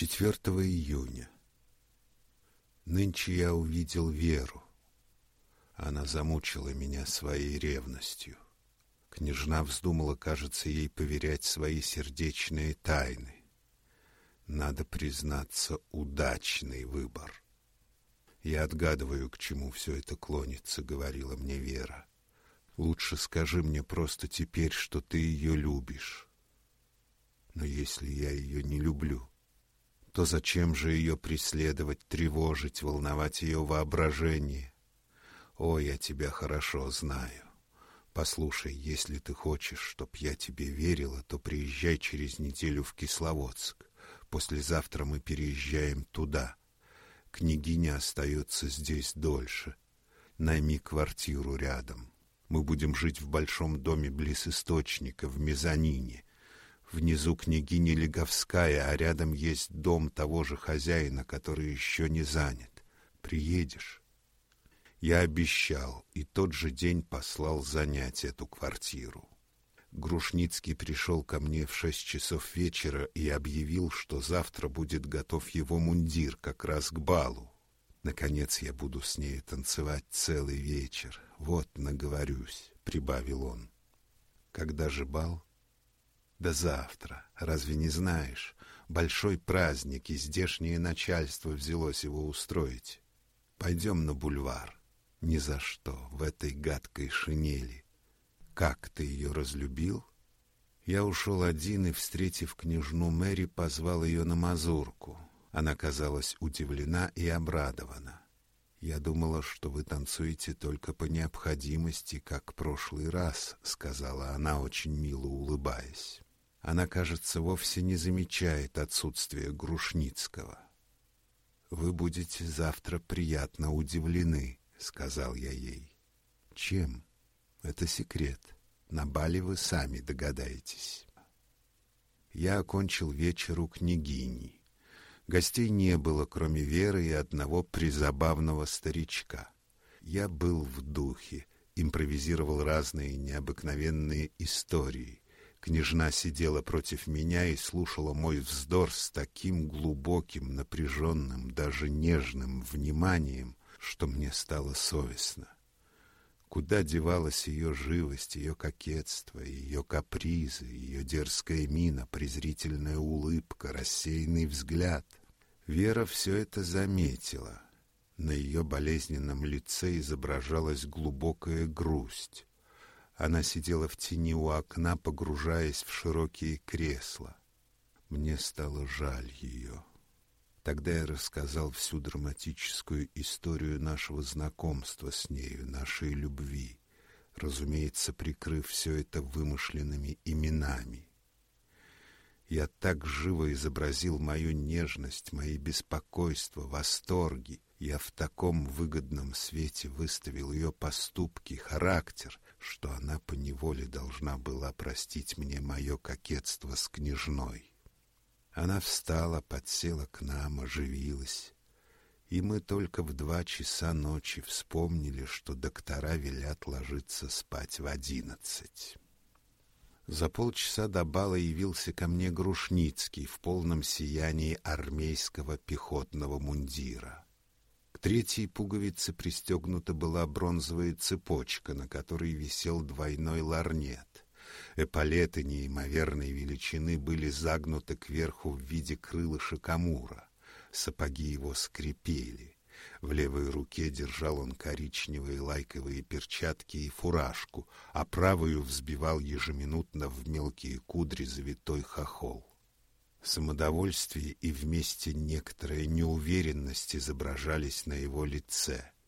4 июня. Нынче я увидел Веру. Она замучила меня своей ревностью. Княжна вздумала, кажется, ей поверять свои сердечные тайны. Надо признаться, удачный выбор. Я отгадываю, к чему все это клонится, говорила мне Вера. Лучше скажи мне просто теперь, что ты ее любишь. Но если я ее не люблю, то зачем же ее преследовать, тревожить, волновать ее воображение? О, я тебя хорошо знаю. Послушай, если ты хочешь, чтоб я тебе верила, то приезжай через неделю в Кисловодск. Послезавтра мы переезжаем туда. Княгиня остается здесь дольше. Найми квартиру рядом. Мы будем жить в большом доме близ источника, в мезонине. Внизу княгиня Леговская, а рядом есть дом того же хозяина, который еще не занят. Приедешь? Я обещал, и тот же день послал занять эту квартиру. Грушницкий пришел ко мне в шесть часов вечера и объявил, что завтра будет готов его мундир как раз к балу. Наконец я буду с ней танцевать целый вечер. Вот наговорюсь, прибавил он. Когда же бал? Да завтра. Разве не знаешь? Большой праздник, и здешнее начальство взялось его устроить. Пойдем на бульвар. Ни за что в этой гадкой шинели. Как ты ее разлюбил? Я ушел один и, встретив княжну Мэри, позвал ее на мазурку. Она казалась удивлена и обрадована. Я думала, что вы танцуете только по необходимости, как прошлый раз, сказала она, очень мило улыбаясь. Она, кажется, вовсе не замечает отсутствия Грушницкого. Вы будете завтра приятно удивлены, сказал я ей. Чем? Это секрет. На бале вы сами догадаетесь. Я окончил вечер у княгини. Гостей не было, кроме Веры и одного призабавного старичка. Я был в духе, импровизировал разные необыкновенные истории. Княжна сидела против меня и слушала мой вздор с таким глубоким, напряженным, даже нежным вниманием, что мне стало совестно. Куда девалась ее живость, ее кокетство, ее капризы, ее дерзкая мина, презрительная улыбка, рассеянный взгляд? Вера все это заметила. На ее болезненном лице изображалась глубокая грусть. Она сидела в тени у окна, погружаясь в широкие кресла. Мне стало жаль ее. Тогда я рассказал всю драматическую историю нашего знакомства с нею, нашей любви, разумеется, прикрыв все это вымышленными именами. Я так живо изобразил мою нежность, мои беспокойства, восторги. Я в таком выгодном свете выставил ее поступки, характер, что она поневоле должна была простить мне мое кокетство с княжной. Она встала, подсела к нам, оживилась. И мы только в два часа ночи вспомнили, что доктора велят ложиться спать в одиннадцать. За полчаса до бала явился ко мне Грушницкий в полном сиянии армейского пехотного мундира. К третьей пуговице пристегнута была бронзовая цепочка, на которой висел двойной ларнет. Эполеты неимоверной величины были загнуты кверху в виде крылышек амура. Сапоги его скрипели. В левой руке держал он коричневые лайковые перчатки и фуражку, а правую взбивал ежеминутно в мелкие кудри завитой хохол. Самодовольствие и вместе некоторая неуверенность изображались на его лице —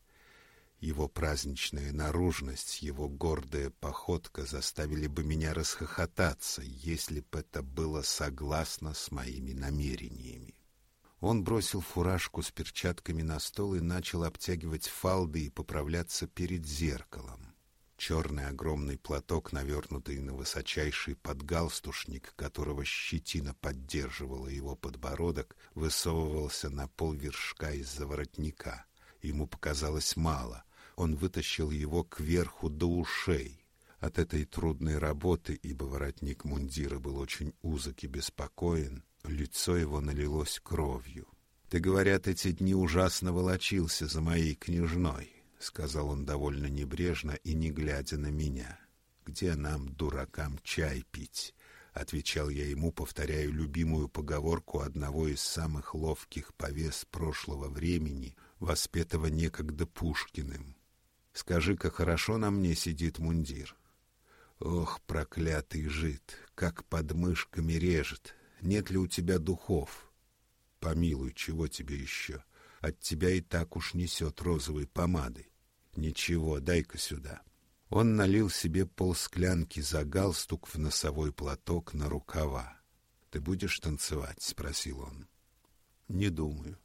его праздничная наружность, его гордая походка заставили бы меня расхохотаться, если бы это было согласно с моими намерениями. Он бросил фуражку с перчатками на стол и начал обтягивать фалды и поправляться перед зеркалом. Черный огромный платок, навернутый на высочайший подгалстушник, которого щетина поддерживала его подбородок, высовывался на полвершка из-за воротника. Ему показалось мало — он вытащил его кверху до ушей. От этой трудной работы, ибо воротник мундира был очень узок и беспокоен, Лицо его налилось кровью. «Ты, говорят, эти дни ужасно волочился за моей княжной», — сказал он довольно небрежно и не глядя на меня. «Где нам, дуракам, чай пить?» — отвечал я ему, повторяя любимую поговорку одного из самых ловких повес прошлого времени, воспетого некогда Пушкиным. «Скажи-ка, хорошо на мне сидит мундир?» «Ох, проклятый жид, как под мышками режет! Нет ли у тебя духов?» «Помилуй, чего тебе еще? От тебя и так уж несет розовой помадой. Ничего, дай-ка сюда». Он налил себе полсклянки за галстук в носовой платок на рукава. «Ты будешь танцевать?» — спросил он. «Не думаю.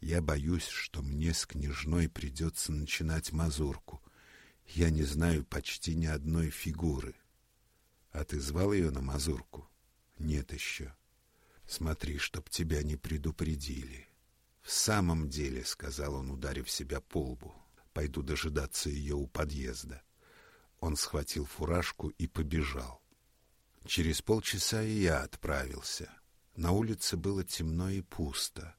Я боюсь, что мне с княжной придется начинать мазурку. Я не знаю почти ни одной фигуры. А ты звал ее на мазурку? Нет еще. Смотри, чтоб тебя не предупредили». «В самом деле», — сказал он, ударив себя по лбу, — «пойду дожидаться ее у подъезда». Он схватил фуражку и побежал. Через полчаса и я отправился. На улице было темно и пусто.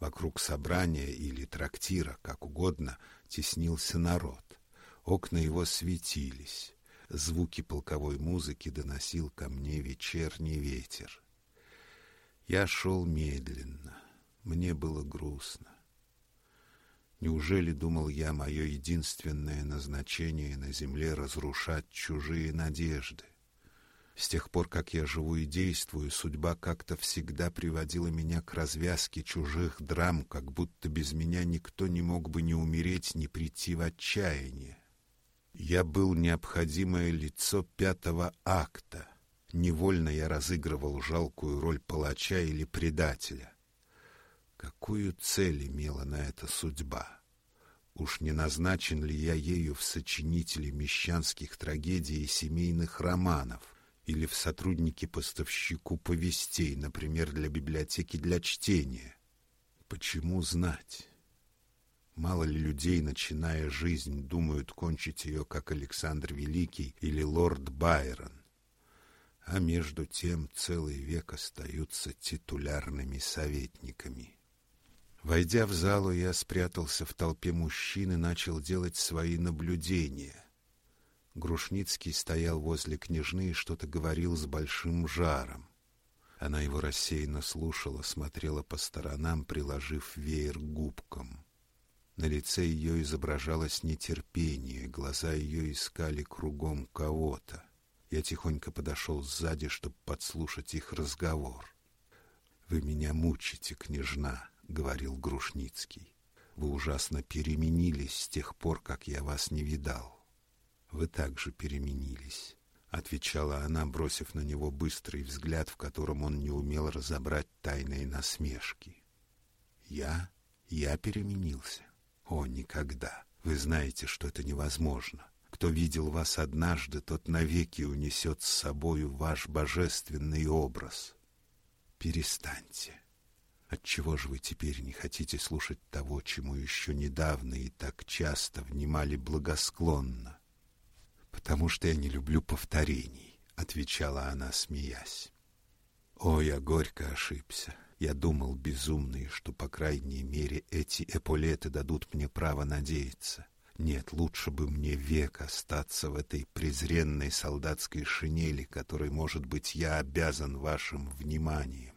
Вокруг собрания или трактира, как угодно, теснился народ. Окна его светились. Звуки полковой музыки доносил ко мне вечерний ветер. Я шел медленно. Мне было грустно. Неужели, думал я, мое единственное назначение на земле — разрушать чужие надежды? С тех пор, как я живу и действую, судьба как-то всегда приводила меня к развязке чужих драм, как будто без меня никто не мог бы ни умереть, ни прийти в отчаяние. Я был необходимое лицо пятого акта. Невольно я разыгрывал жалкую роль палача или предателя. Какую цель имела на это судьба? Уж не назначен ли я ею в сочинителе мещанских трагедий и семейных романов или в сотруднике-поставщику повестей, например, для библиотеки для чтения? Почему знать? Мало ли людей, начиная жизнь, думают кончить ее, как Александр Великий или лорд Байрон. А между тем целый век остаются титулярными советниками. Войдя в залу, я спрятался в толпе мужчин и начал делать свои наблюдения. Грушницкий стоял возле княжны и что-то говорил с большим жаром. Она его рассеянно слушала, смотрела по сторонам, приложив веер губкам. На лице ее изображалось нетерпение, глаза ее искали кругом кого-то. Я тихонько подошел сзади, чтобы подслушать их разговор. «Вы меня мучите, княжна», — говорил Грушницкий. «Вы ужасно переменились с тех пор, как я вас не видал». «Вы также переменились», — отвечала она, бросив на него быстрый взгляд, в котором он не умел разобрать тайные насмешки. «Я? Я переменился? О, никогда! Вы знаете, что это невозможно. Кто видел вас однажды, тот навеки унесет с собою ваш божественный образ. Перестаньте». Отчего же вы теперь не хотите слушать того, чему еще недавно и так часто внимали благосклонно? Потому что я не люблю повторений, отвечала она, смеясь. О, я горько ошибся. Я думал, безумный, что, по крайней мере, эти эполеты дадут мне право надеяться. Нет, лучше бы мне век остаться в этой презренной солдатской шинели, которой, может быть, я обязан вашим вниманием.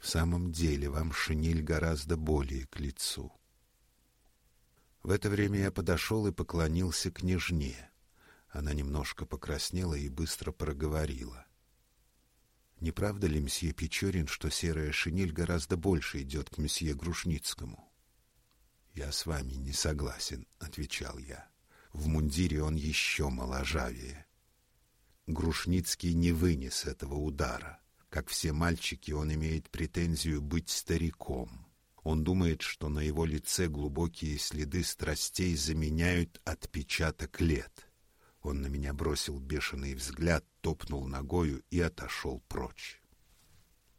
В самом деле вам шинель гораздо более к лицу. В это время я подошел и поклонился княжне. Она немножко покраснела и быстро проговорила. «Не правда ли, мсье Печорин, что серая шинель гораздо больше идет к мсье Грушницкому?» «Я с вами не согласен», — отвечал я. «В мундире он еще моложавее». Грушницкий не вынес этого удара. Как все мальчики, он имеет претензию быть стариком. Он думает, что на его лице глубокие следы страстей заменяют отпечаток лет. Он на меня бросил бешеный взгляд, топнул ногою и отошел прочь.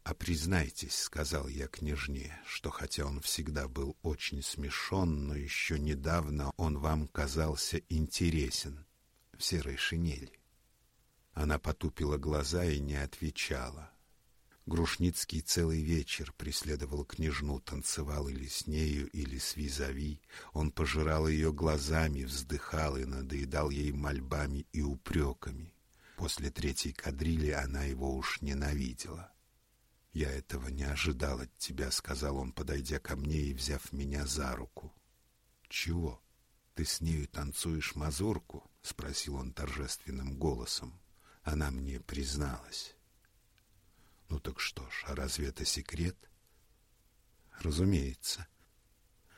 «А признайтесь, — сказал я княжне, — что хотя он всегда был очень смешон, но еще недавно он вам казался интересен в серой шинели». Она потупила глаза и не отвечала. Грушницкий целый вечер преследовал княжну, танцевал или с нею, или с визави. Он пожирал ее глазами, вздыхал и надоедал ей мольбами и упреками. После третьей кадрили она его уж ненавидела. «Я этого не ожидал от тебя», — сказал он, подойдя ко мне и взяв меня за руку. «Чего? Ты с нею танцуешь мазурку?» — спросил он торжественным голосом. Она мне призналась. Ну так что ж, а разве это секрет? Разумеется.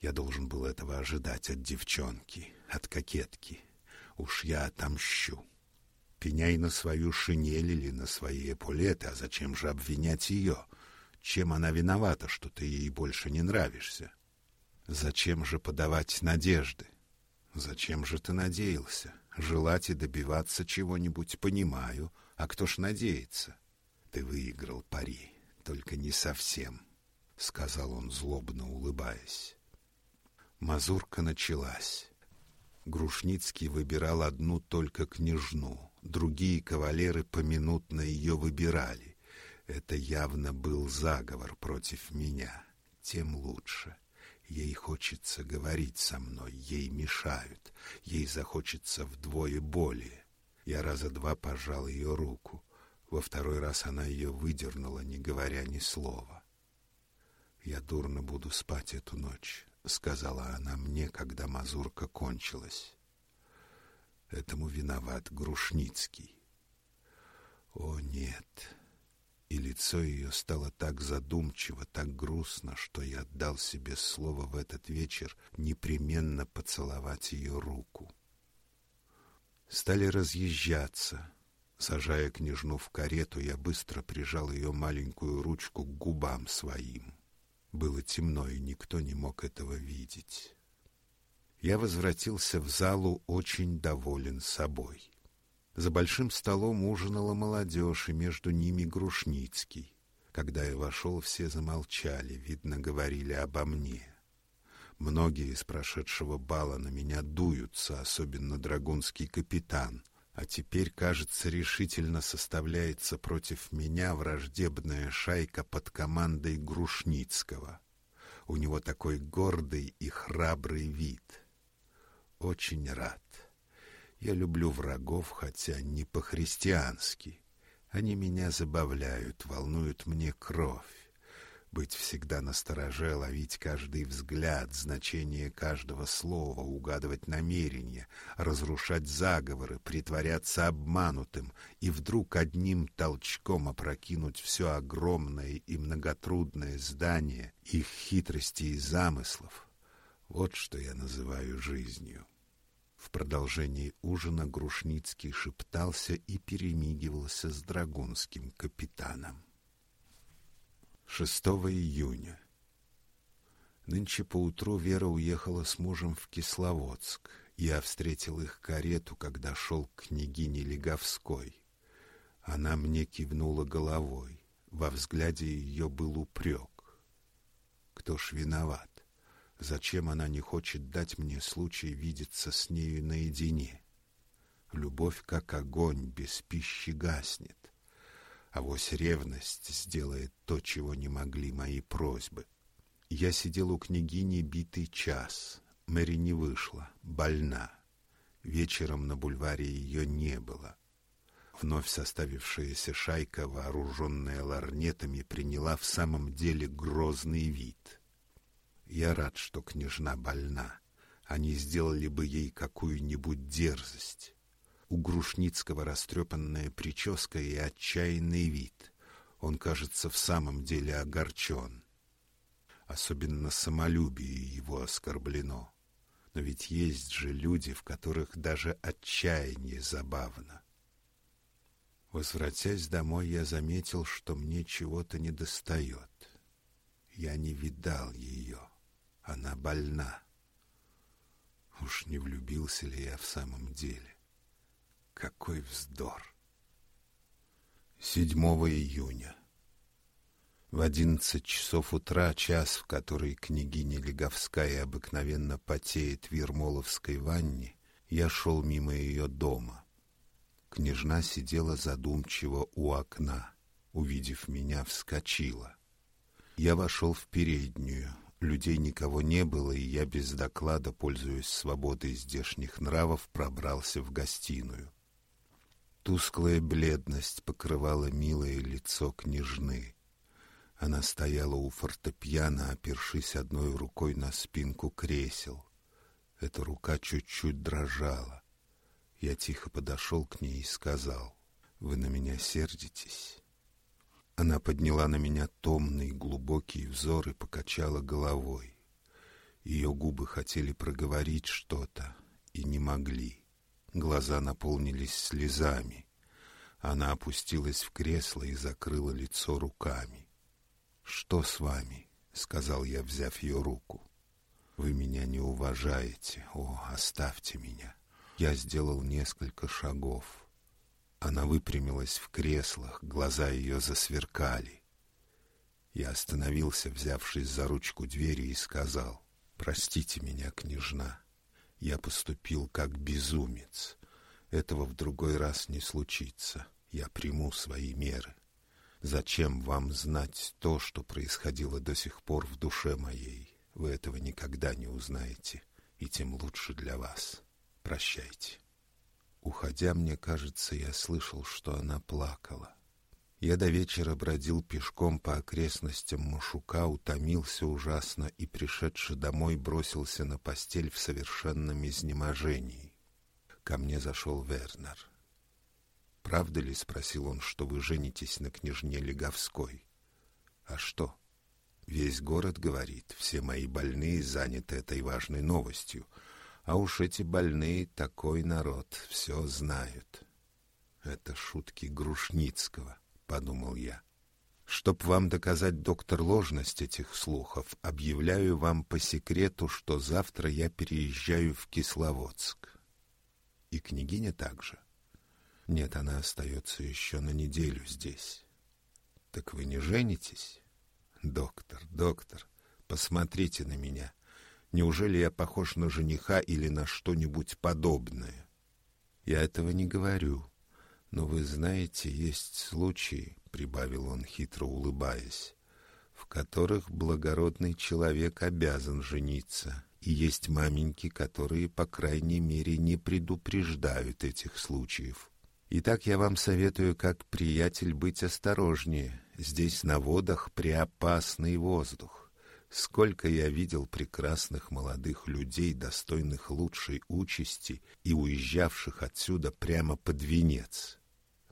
Я должен был этого ожидать от девчонки, от кокетки. Уж я отомщу. Пеняй на свою шинель или на свои эполеты, а зачем же обвинять ее? Чем она виновата, что ты ей больше не нравишься? Зачем же подавать надежды? Зачем же ты надеялся? Желать и добиваться чего-нибудь понимаю, а кто ж надеется? Ты выиграл пари, только не совсем, — сказал он, злобно улыбаясь. Мазурка началась. Грушницкий выбирал одну только княжну, другие кавалеры поминутно ее выбирали. Это явно был заговор против меня, тем лучше. Ей хочется говорить со мной, ей мешают, ей захочется вдвое более. Я раза два пожал ее руку. Во второй раз она ее выдернула, не говоря ни слова. «Я дурно буду спать эту ночь», — сказала она мне, когда мазурка кончилась. Этому виноват Грушницкий. О, нет! И лицо ее стало так задумчиво, так грустно, что я отдал себе слово в этот вечер непременно поцеловать ее руку. Стали разъезжаться, Сажая княжну в карету, я быстро прижал ее маленькую ручку к губам своим. Было темно, и никто не мог этого видеть. Я возвратился в залу очень доволен собой. За большим столом ужинала молодежь, и между ними Грушницкий. Когда я вошел, все замолчали, видно, говорили обо мне. Многие из прошедшего бала на меня дуются, особенно драгунский капитан — а теперь, кажется, решительно составляется против меня враждебная шайка под командой Грушницкого. У него такой гордый и храбрый вид. Очень рад. Я люблю врагов, хотя не по-христиански. Они меня забавляют, волнуют мне кровь быть всегда настороже, ловить каждый взгляд, значение каждого слова, угадывать намерения, разрушать заговоры, притворяться обманутым и вдруг одним толчком опрокинуть все огромное и многотрудное здание их хитростей и замыслов. Вот что я называю жизнью. В продолжении ужина Грушницкий шептался и перемигивался с драгунским капитаном. 6 июня. Нынче поутру Вера уехала с мужем в Кисловодск. Я встретил их карету, когда шел к княгине Леговской. Она мне кивнула головой. Во взгляде ее был упрек. Кто ж виноват? Зачем она не хочет дать мне случай видеться с нею наедине? Любовь, как огонь, без пищи гаснет. А вось ревность сделает то, чего не могли мои просьбы. Я сидел у княгини битый час. Мэри не вышла, больна. Вечером на бульваре ее не было. Вновь составившаяся шайка, вооруженная ларнетами, приняла в самом деле грозный вид. Я рад, что княжна больна. Они сделали бы ей какую-нибудь дерзость. У Грушницкого растрепанная прическа и отчаянный вид. Он, кажется, в самом деле огорчен. Особенно самолюбие его оскорблено. Но ведь есть же люди, в которых даже отчаяние забавно. Возвратясь домой, я заметил, что мне чего-то недостает. Я не видал ее. Она больна. Уж не влюбился ли я в самом деле? Какой вздор! 7 июня. В одиннадцать часов утра, час, в который княгиня Леговская обыкновенно потеет в Ермоловской ванне, я шел мимо ее дома. Княжна сидела задумчиво у окна. увидев меня, вскочила. Я вошел в переднюю. Людей никого не было, и я без доклада, пользуясь свободой здешних нравов, пробрался в гостиную. Тусклая бледность покрывала милое лицо княжны. Она стояла у фортепиано, опершись одной рукой на спинку кресел. Эта рука чуть-чуть дрожала. Я тихо подошел к ней и сказал, «Вы на меня сердитесь?» Она подняла на меня томный, глубокий взор и покачала головой. Ее губы хотели проговорить что-то и не могли. Глаза наполнились слезами. Она опустилась в кресло и закрыла лицо руками. «Что с вами?» — сказал я, взяв ее руку. «Вы меня не уважаете. О, оставьте меня!» Я сделал несколько шагов. Она выпрямилась в креслах, глаза ее засверкали. Я остановился, взявшись за ручку двери, и сказал, «Простите меня, княжна, я поступил как безумец. Этого в другой раз не случится. Я приму свои меры. Зачем вам знать то, что происходило до сих пор в душе моей? Вы этого никогда не узнаете, и тем лучше для вас». Прощайте. Уходя, мне кажется, я слышал, что она плакала. Я до вечера бродил пешком по окрестностям Машука, утомился ужасно и, пришедший домой, бросился на постель в совершенном изнеможении. Ко мне зашел Вернер. «Правда ли, — спросил он, — что вы женитесь на княжне Леговской?» «А что?» «Весь город говорит, все мои больные заняты этой важной новостью — а уж эти больные такой народ все знают. Это шутки Грушницкого, подумал я. Чтоб вам доказать, доктор, ложность этих слухов, объявляю вам по секрету, что завтра я переезжаю в Кисловодск. И княгиня также. Нет, она остается еще на неделю здесь. Так вы не женитесь? Доктор, доктор, посмотрите на меня. Неужели я похож на жениха или на что-нибудь подобное? Я этого не говорю. Но вы знаете, есть случаи, — прибавил он, хитро улыбаясь, — в которых благородный человек обязан жениться, и есть маменьки, которые, по крайней мере, не предупреждают этих случаев. Итак, я вам советую, как приятель, быть осторожнее. Здесь на водах преопасный воздух. Сколько я видел прекрасных молодых людей, достойных лучшей участи и уезжавших отсюда прямо под венец.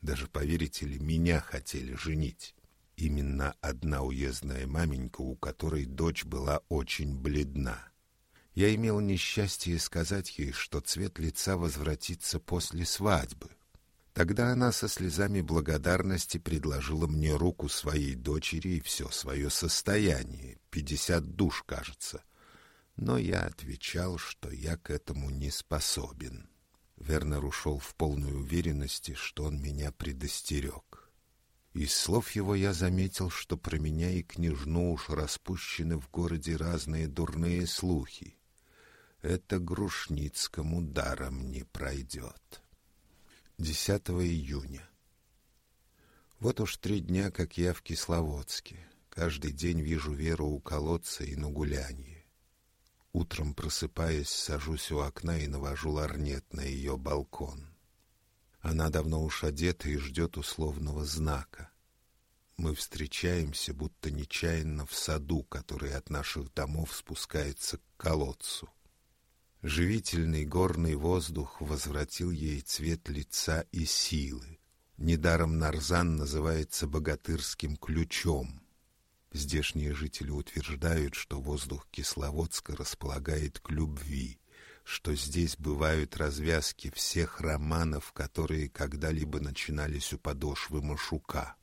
Даже, поверите ли, меня хотели женить. Именно одна уездная маменька, у которой дочь была очень бледна. Я имел несчастье сказать ей, что цвет лица возвратится после свадьбы — Тогда она со слезами благодарности предложила мне руку своей дочери и все свое состояние, пятьдесят душ, кажется. Но я отвечал, что я к этому не способен. Вернер ушел в полной уверенности, что он меня предостерег. Из слов его я заметил, что про меня и княжну уж распущены в городе разные дурные слухи. Это Грушницкому даром не пройдет. 10 июня. Вот уж три дня, как я в Кисловодске. Каждый день вижу Веру у колодца и на гулянье. Утром, просыпаясь, сажусь у окна и навожу ларнет на ее балкон. Она давно уж одета и ждет условного знака. Мы встречаемся, будто нечаянно в саду, который от наших домов спускается к колодцу. Живительный горный воздух возвратил ей цвет лица и силы. Недаром Нарзан называется богатырским ключом. Здешние жители утверждают, что воздух Кисловодска располагает к любви, что здесь бывают развязки всех романов, которые когда-либо начинались у подошвы Машука.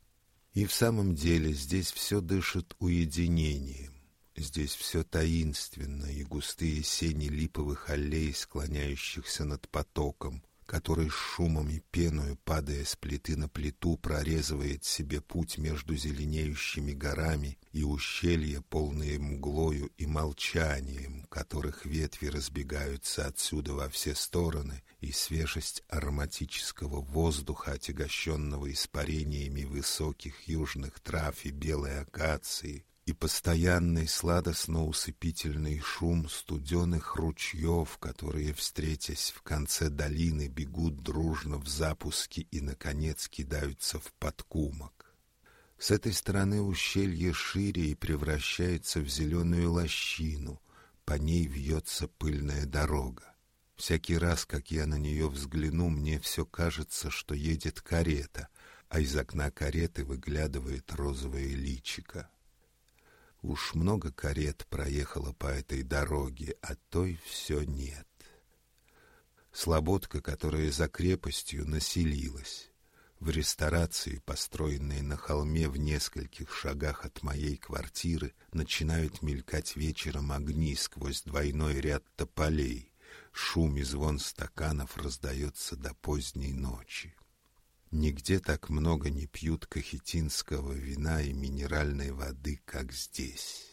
И в самом деле здесь все дышит уединением. Здесь все таинственно, и густые сени липовых аллей, склоняющихся над потоком, который с шумом и пеною, падая с плиты на плиту, прорезывает себе путь между зеленеющими горами и ущелья, полные мглою и молчанием, которых ветви разбегаются отсюда во все стороны, и свежесть ароматического воздуха, отягощенного испарениями высоких южных трав и белой акации, и постоянный сладостно-усыпительный шум студеных ручьев, которые, встретясь в конце долины, бегут дружно в запуске и, наконец, кидаются в подкумок. С этой стороны ущелье шире и превращается в зеленую лощину, по ней вьется пыльная дорога. Всякий раз, как я на нее взгляну, мне все кажется, что едет карета, а из окна кареты выглядывает розовое личико. Уж много карет проехало по этой дороге, а той все нет. Слободка, которая за крепостью населилась, в ресторации, построенной на холме в нескольких шагах от моей квартиры, начинают мелькать вечером огни сквозь двойной ряд тополей. Шум и звон стаканов раздается до поздней ночи. Нигде так много не пьют кахетинского вина и минеральной воды, как здесь.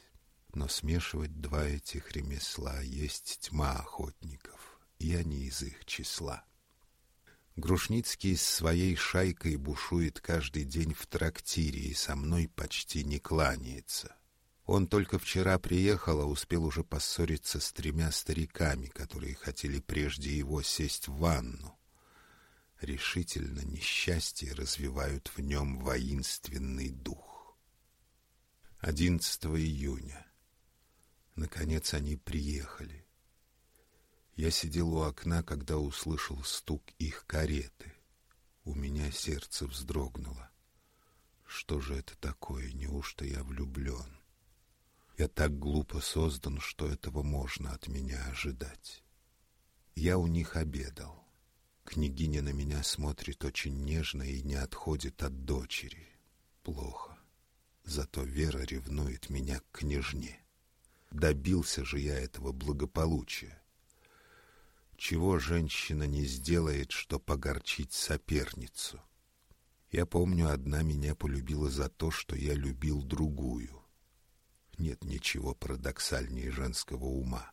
Но смешивать два этих ремесла есть тьма охотников, и они из их числа. Грушницкий с своей шайкой бушует каждый день в трактире и со мной почти не кланяется. Он только вчера приехал, а успел уже поссориться с тремя стариками, которые хотели прежде его сесть в ванну решительно несчастье развивают в нем воинственный дух. 11 июня. Наконец они приехали. Я сидел у окна, когда услышал стук их кареты. У меня сердце вздрогнуло. Что же это такое? Неужто я влюблен? Я так глупо создан, что этого можно от меня ожидать. Я у них обедал. Княгиня на меня смотрит очень нежно и не отходит от дочери. Плохо. Зато Вера ревнует меня к княжне. Добился же я этого благополучия. Чего женщина не сделает, что погорчить соперницу? Я помню, одна меня полюбила за то, что я любил другую. Нет ничего парадоксальнее женского ума.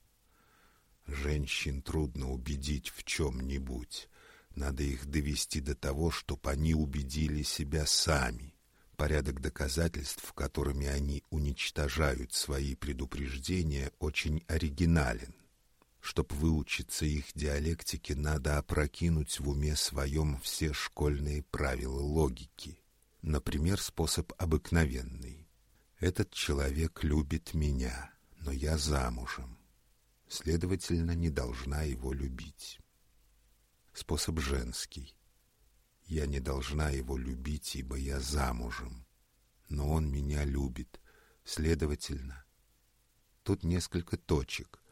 Женщин трудно убедить в чем-нибудь, надо их довести до того, чтобы они убедили себя сами. Порядок доказательств, которыми они уничтожают свои предупреждения, очень оригинален. Чтобы выучиться их диалектике, надо опрокинуть в уме своем все школьные правила логики. Например, способ обыкновенный. Этот человек любит меня, но я замужем. Следовательно, не должна его любить способ женский. Я не должна его любить, ибо я замужем. Но он меня любит, следовательно. Тут несколько точек.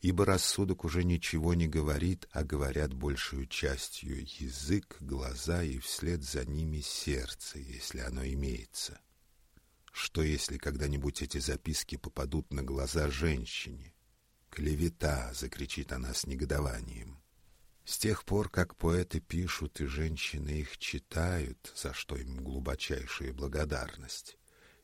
Ибо рассудок уже ничего не говорит, а говорят большую частью язык, глаза и вслед за ними сердце, если оно имеется. Что если когда-нибудь эти записки попадут на глаза женщине? «Клевета!» — закричит она с негодованием. С тех пор, как поэты пишут и женщины их читают, за что им глубочайшая благодарность,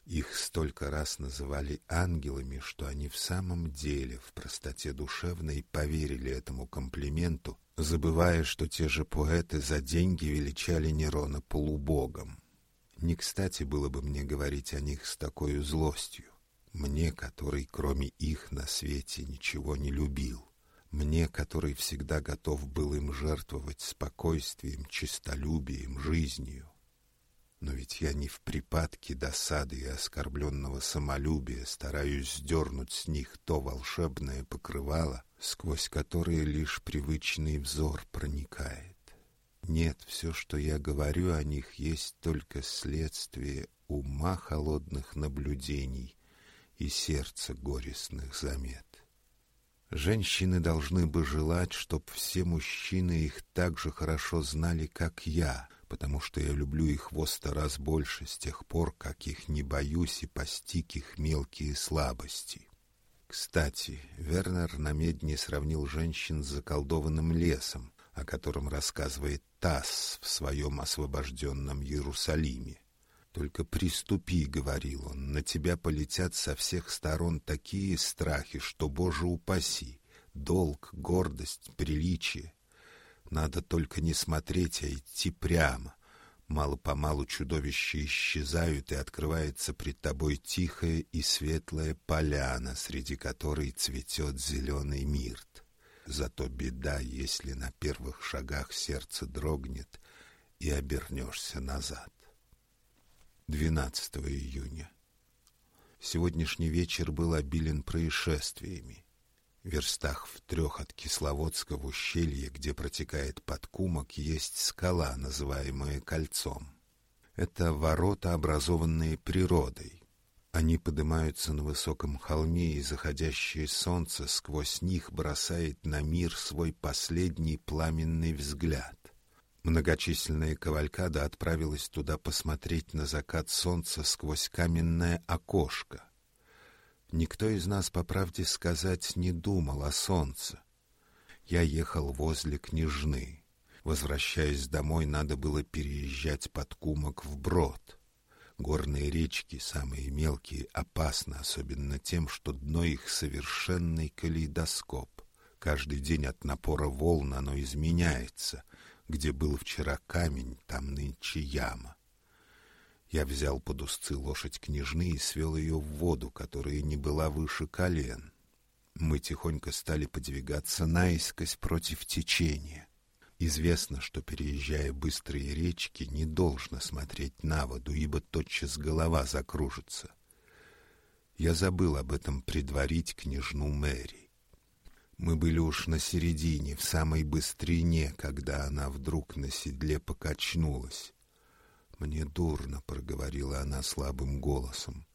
их столько раз называли ангелами, что они в самом деле в простоте душевной поверили этому комплименту, забывая, что те же поэты за деньги величали Нерона полубогом. Не кстати было бы мне говорить о них с такой злостью, мне, который кроме их на свете ничего не любил. Мне, который всегда готов был им жертвовать спокойствием, честолюбием, жизнью. Но ведь я не в припадке досады и оскорбленного самолюбия стараюсь сдернуть с них то волшебное покрывало, сквозь которое лишь привычный взор проникает. Нет, все, что я говорю о них, есть только следствие ума холодных наблюдений и сердца горестных замет. Женщины должны бы желать, чтоб все мужчины их так же хорошо знали, как я, потому что я люблю их во сто раз больше с тех пор, как их не боюсь и постиг их мелкие слабости. Кстати, Вернер на медне сравнил женщин с заколдованным лесом, о котором рассказывает Тасс в своем освобожденном Иерусалиме. Только приступи, — говорил он, — на тебя полетят со всех сторон такие страхи, что, Боже упаси, долг, гордость, приличие. Надо только не смотреть, а идти прямо. Мало-помалу чудовища исчезают, и открывается пред тобой тихая и светлая поляна, среди которой цветет зеленый мирт. Зато беда, если на первых шагах сердце дрогнет и обернешься назад. 12 июня. Сегодняшний вечер был обилен происшествиями. В верстах в трех от Кисловодского ущелья, где протекает подкумок, есть скала, называемая Кольцом. Это ворота, образованные природой. Они поднимаются на высоком холме, и заходящее солнце сквозь них бросает на мир свой последний пламенный взгляд. Многочисленная кавалькада отправилась туда посмотреть на закат солнца сквозь каменное окошко. Никто из нас, по правде сказать, не думал о солнце. Я ехал возле княжны. Возвращаясь домой, надо было переезжать под кумок в брод. Горные речки, самые мелкие, опасны, особенно тем, что дно их совершенный калейдоскоп. Каждый день от напора волн оно изменяется — где был вчера камень, там нынче яма. Я взял под узцы лошадь княжны и свел ее в воду, которая не была выше колен. Мы тихонько стали подвигаться наискось против течения. Известно, что, переезжая быстрые речки, не должно смотреть на воду, ибо тотчас голова закружится. Я забыл об этом предварить княжну Мэри. Мы были уж на середине, в самой быстрине, когда она вдруг на седле покачнулась. «Мне дурно», — проговорила она слабым голосом.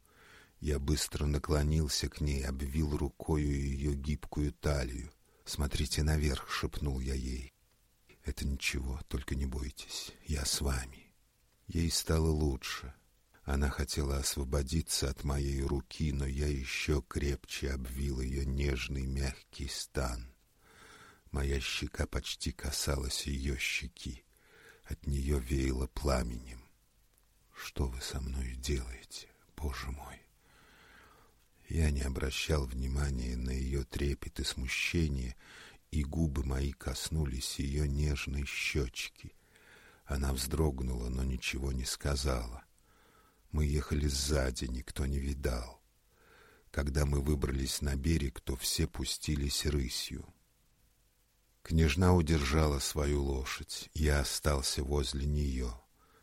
Я быстро наклонился к ней, обвил рукою ее гибкую талию. «Смотрите наверх», — шепнул я ей. «Это ничего, только не бойтесь, я с вами». Ей стало лучше. Она хотела освободиться от моей руки, но я еще крепче обвил ее нежный мягкий стан. Моя щека почти касалась ее щеки. От нее веяло пламенем. Что вы со мной делаете, Боже мой? Я не обращал внимания на ее трепет и смущение, и губы мои коснулись ее нежной щечки. Она вздрогнула, но ничего не сказала. Мы ехали сзади, никто не видал. Когда мы выбрались на берег, то все пустились рысью. Княжна удержала свою лошадь, я остался возле нее.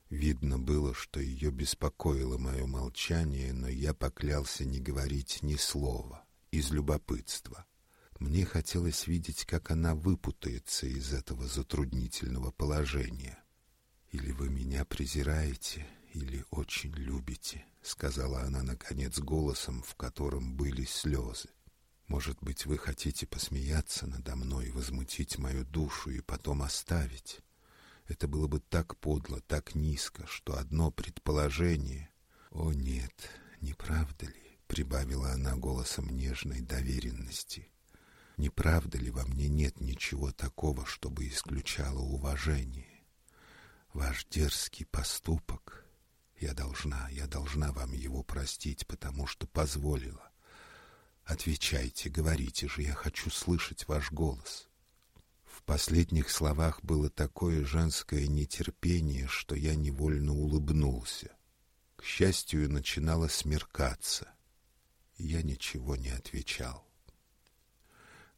Видно было, что ее беспокоило мое молчание, но я поклялся не говорить ни слова, из любопытства. Мне хотелось видеть, как она выпутается из этого затруднительного положения. Или вы меня презираете, или очень любите», — сказала она, наконец, голосом, в котором были слезы. «Может быть, вы хотите посмеяться надо мной, возмутить мою душу и потом оставить? Это было бы так подло, так низко, что одно предположение... О, нет, не правда ли?» — прибавила она голосом нежной доверенности. «Не правда ли во мне нет ничего такого, чтобы исключало уважение? Ваш дерзкий поступок...» Я должна, я должна вам его простить, потому что позволила. Отвечайте, говорите же, я хочу слышать ваш голос. В последних словах было такое женское нетерпение, что я невольно улыбнулся. К счастью, начинало смеркаться. Я ничего не отвечал.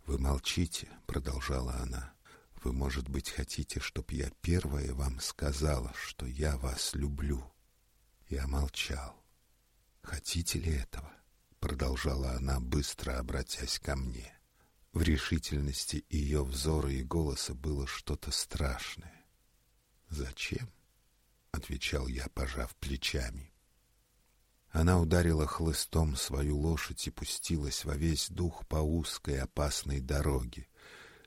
«Вы молчите», — продолжала она. «Вы, может быть, хотите, чтоб я первая вам сказала, что я вас люблю?» Я молчал. «Хотите ли этого?» — продолжала она, быстро обратясь ко мне. В решительности ее взора и голоса было что-то страшное. «Зачем?» — отвечал я, пожав плечами. Она ударила хлыстом свою лошадь и пустилась во весь дух по узкой опасной дороге,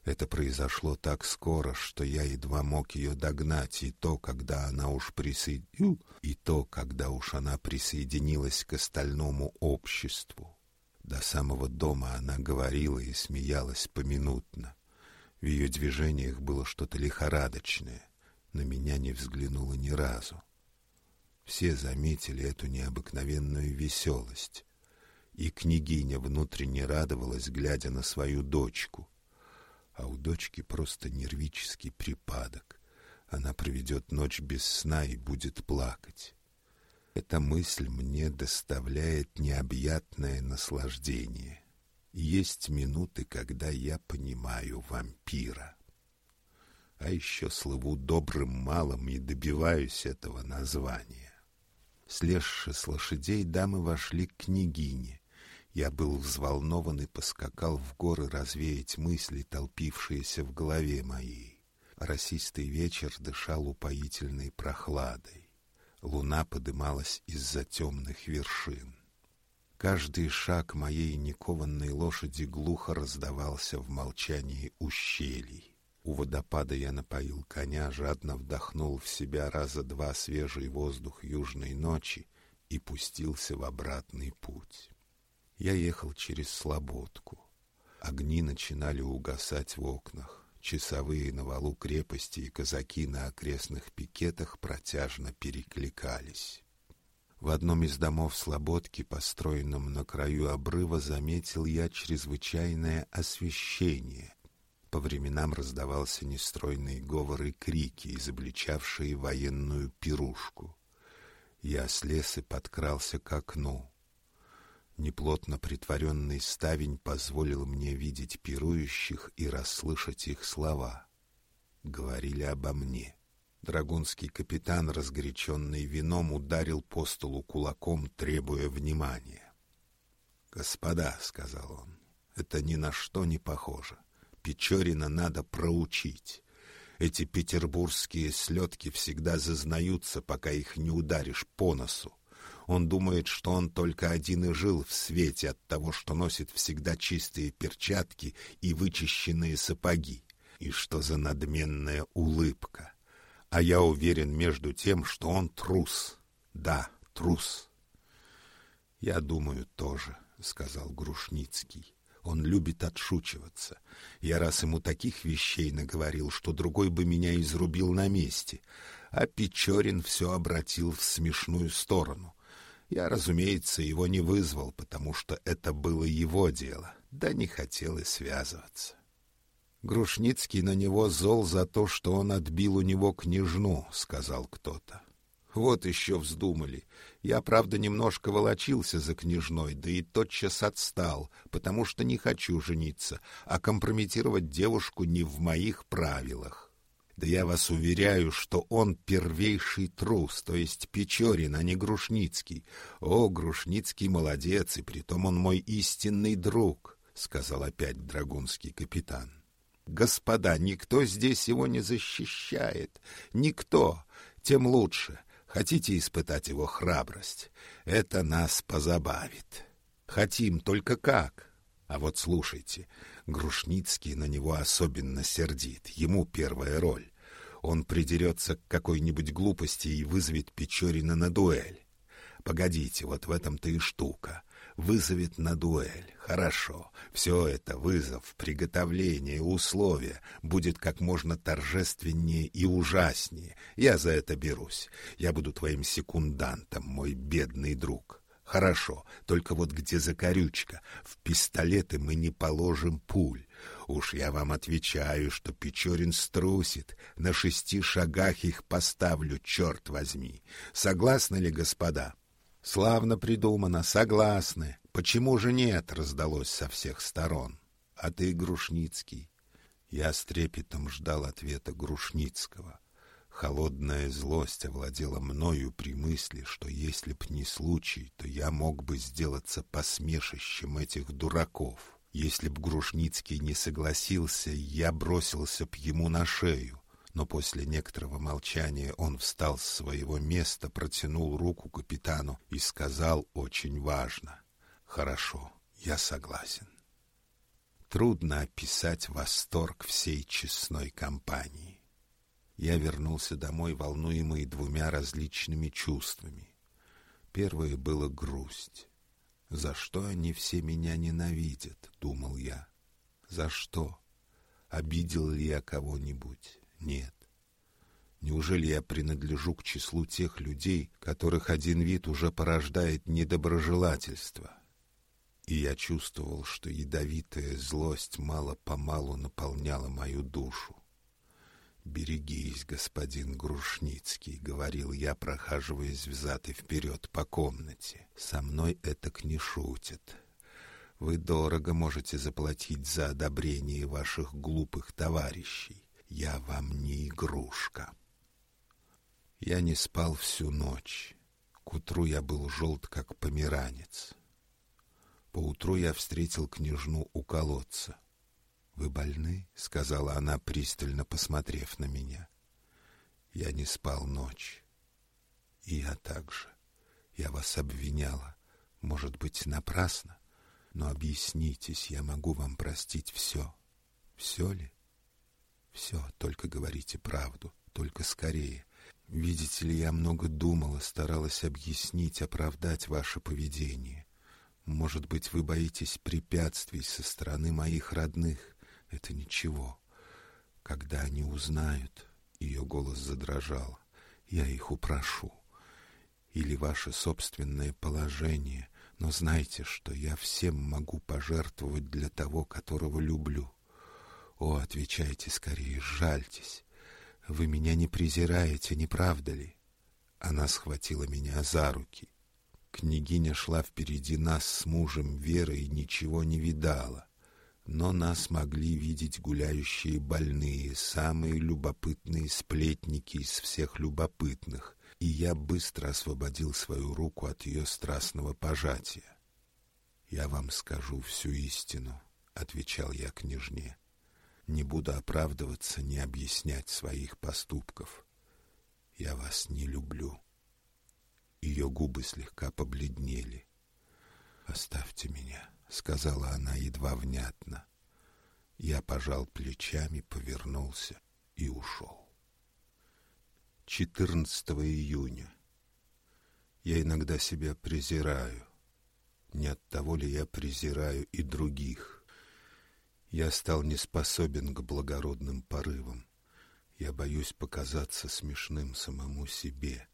это произошло так скоро, что я едва мог ее догнать, и то, когда она уж присоединилась, и то, когда уж она присоединилась к остальному обществу. До самого дома она говорила и смеялась поминутно. В ее движениях было что-то лихорадочное. На меня не взглянула ни разу. Все заметили эту необыкновенную веселость, и княгиня внутренне радовалась, глядя на свою дочку. А у дочки просто нервический припадок. Она проведет ночь без сна и будет плакать. Эта мысль мне доставляет необъятное наслаждение. Есть минуты, когда я понимаю вампира. А еще слыву добрым малым и добиваюсь этого названия. Слезши с лошадей, дамы вошли к княгине. Я был взволнован и поскакал в горы развеять мысли, толпившиеся в голове моей. Росистый вечер дышал упоительной прохладой. Луна подымалась из-за темных вершин. Каждый шаг моей никованной лошади глухо раздавался в молчании ущелий. У водопада я напоил коня, жадно вдохнул в себя раза два свежий воздух южной ночи и пустился в обратный путь. Я ехал через Слободку. Огни начинали угасать в окнах. Часовые на валу крепости и казаки на окрестных пикетах протяжно перекликались. В одном из домов Слободки, построенном на краю обрыва, заметил я чрезвычайное освещение, по временам раздавался нестройный говор и крики, изобличавшие военную пирушку. Я слез и подкрался к окну. Неплотно притворенный ставень позволил мне видеть пирующих и расслышать их слова. Говорили обо мне. Драгунский капитан, разгоряченный вином, ударил по столу кулаком, требуя внимания. «Господа», — сказал он, — «это ни на что не похоже. Печорина надо проучить. Эти петербургские слетки всегда зазнаются, пока их не ударишь по носу. Он думает, что он только один и жил в свете от того, что носит всегда чистые перчатки и вычищенные сапоги. И что за надменная улыбка. А я уверен между тем, что он трус. Да, трус. Я думаю тоже, — сказал Грушницкий. Он любит отшучиваться. Я раз ему таких вещей наговорил, что другой бы меня изрубил на месте. А Печорин все обратил в смешную сторону. Я, разумеется, его не вызвал, потому что это было его дело, да не хотел и связываться. Грушницкий на него зол за то, что он отбил у него княжну, — сказал кто-то. Вот еще вздумали. Я, правда, немножко волочился за княжной, да и тотчас отстал, потому что не хочу жениться, а компрометировать девушку не в моих правилах. Да я вас уверяю, что он первейший трус, то есть Печорин, а не Грушницкий. О, Грушницкий молодец, и притом он мой истинный друг, — сказал опять драгунский капитан. Господа, никто здесь его не защищает. Никто. Тем лучше. Хотите испытать его храбрость? Это нас позабавит. Хотим, только как? А вот слушайте, Грушницкий на него особенно сердит. Ему первая роль. Он придерется к какой-нибудь глупости и вызовет Печорина на дуэль. Погодите, вот в этом-то и штука вызовет на дуэль. Хорошо, все это вызов, приготовление, условия будет как можно торжественнее и ужаснее. Я за это берусь. Я буду твоим секундантом, мой бедный друг. Хорошо, только вот где закорючка? В пистолеты мы не положим пуль. Уж я вам отвечаю, что Печорин струсит. На шести шагах их поставлю, черт возьми. Согласны ли, господа? Славно придумано, согласны. Почему же нет, раздалось со всех сторон. А ты, Грушницкий? Я с трепетом ждал ответа Грушницкого. Холодная злость овладела мною при мысли, что если б не случай, то я мог бы сделаться посмешищем этих дураков. Если б Грушницкий не согласился, я бросился б ему на шею но после некоторого молчания он встал с своего места, протянул руку капитану и сказал очень важно. «Хорошо, я согласен». Трудно описать восторг всей честной компании. Я вернулся домой, волнуемый двумя различными чувствами. Первое было грусть. «За что они все меня ненавидят?» — думал я. «За что? Обидел ли я кого-нибудь? Нет. Неужели я принадлежу к числу тех людей, которых один вид уже порождает недоброжелательство? И я чувствовал, что ядовитая злость мало-помалу наполняла мою душу. «Берегись, господин Грушницкий», — говорил я, прохаживаясь взад и вперед по комнате. «Со мной это не шутит. Вы дорого можете заплатить за одобрение ваших глупых товарищей. Я вам не игрушка». Я не спал всю ночь. К утру я был желт, как померанец. Поутру я встретил княжну у колодца. «Вы больны?» — сказала она, пристально посмотрев на меня. Я не спал ночь. И я также. Я вас обвиняла. Может быть, напрасно? Но объяснитесь, я могу вам простить все. Все ли? Все, только говорите правду, только скорее. Видите ли, я много думала, старалась объяснить, оправдать ваше поведение. Может быть, вы боитесь препятствий со стороны моих родных. Это ничего. Когда они узнают, ее голос задрожал, я их упрошу. Или ваше собственное положение, но знайте, что я всем могу пожертвовать для того, которого люблю. О, отвечайте скорее, жальтесь. Вы меня не презираете, не правда ли? Она схватила меня за руки. Княгиня шла впереди нас с мужем Верой и ничего не видала. Но нас могли видеть гуляющие больные, самые любопытные сплетники из всех любопытных, и я быстро освободил свою руку от ее страстного пожатия. «Я вам скажу всю истину», — отвечал я княжне. Не буду оправдываться, не объяснять своих поступков. Я вас не люблю. Ее губы слегка побледнели. «Оставьте меня», — сказала она едва внятно. Я пожал плечами, повернулся и ушел. 14 июня. Я иногда себя презираю. Не от того ли я презираю и других? Я стал неспособен к благородным порывам. Я боюсь показаться смешным самому себе.